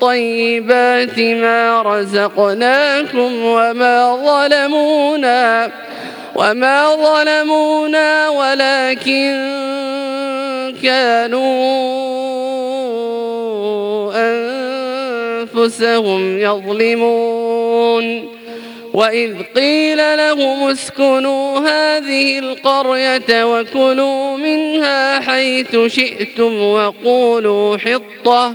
طيبات ما رزقناكم وما ظلمونا وما ظلمونا ولكن كانوا أنفسهم يظلمون. وإذ قيل لهم اسكنوا هذه القرية وكلوا منها حيث شئتم وقولوا حطة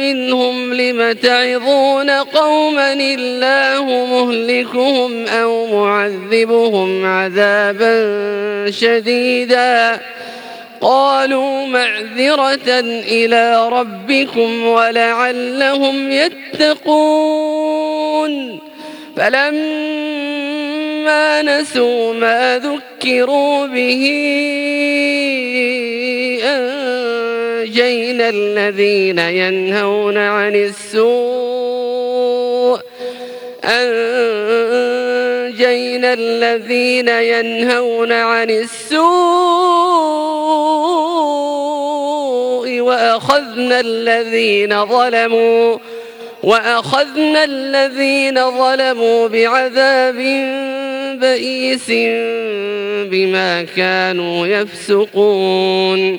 منهم لم تعظون قوما الله مهلكهم أو معذبهم عذابا شديدا. قالوا معذرة إلى ربكم ولعلهم يتقون. فلما نسوا ما ذكروا به أنجينا الذين ينهون عن السوء. أنجينا الذين ينهون عن السوء. وأخذنا الذين ظلموا وأخذنا الذين ظلموا بعذاب بئيس بما كانوا يفسقون.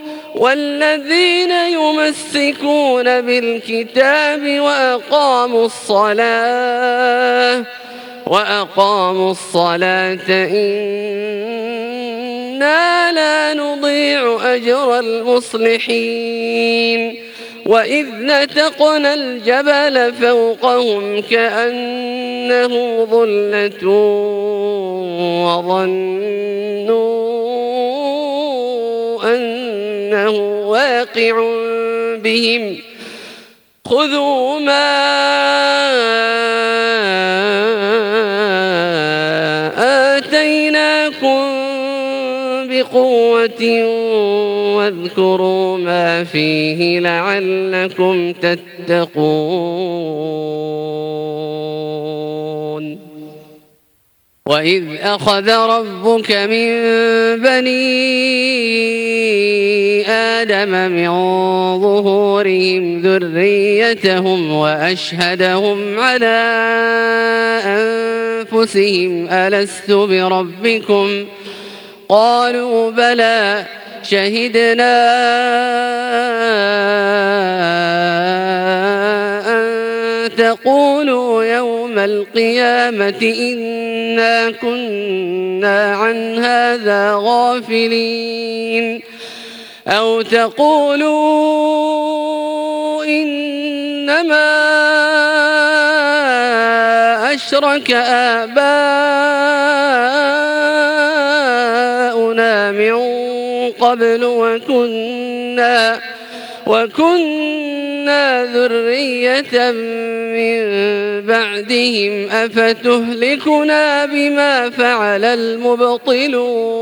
والذين يمسكون بالكتاب وأقاموا الصلاة وأقاموا الصلاة إنا لا نضيع أجر المصلحين وإذ نتقنا الجبل فوقهم كأنه ظلة وظنوا أنه واقع بهم. خذوا ما آتيناكم بقوة واذكروا ما فيه لعلكم تتقون. وإذ أخذ ربك من بني آدم من ظهورهم ذريتهم وأشهدهم على أنفسهم ألست بربكم؟ قالوا بلى شهدنا أن تقولوا يوم القيامة إنا كنا عن هذا غافلين. أو تقولوا إنما أشرك آباؤنا من قبل وكنا وكنا ذرية من بعدهم أفتهلكنا بما فعل المبطلون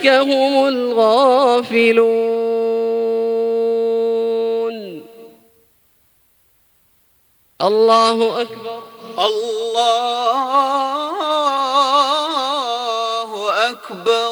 أولئك هم الغافلون. الله أكبر. الله أكبر.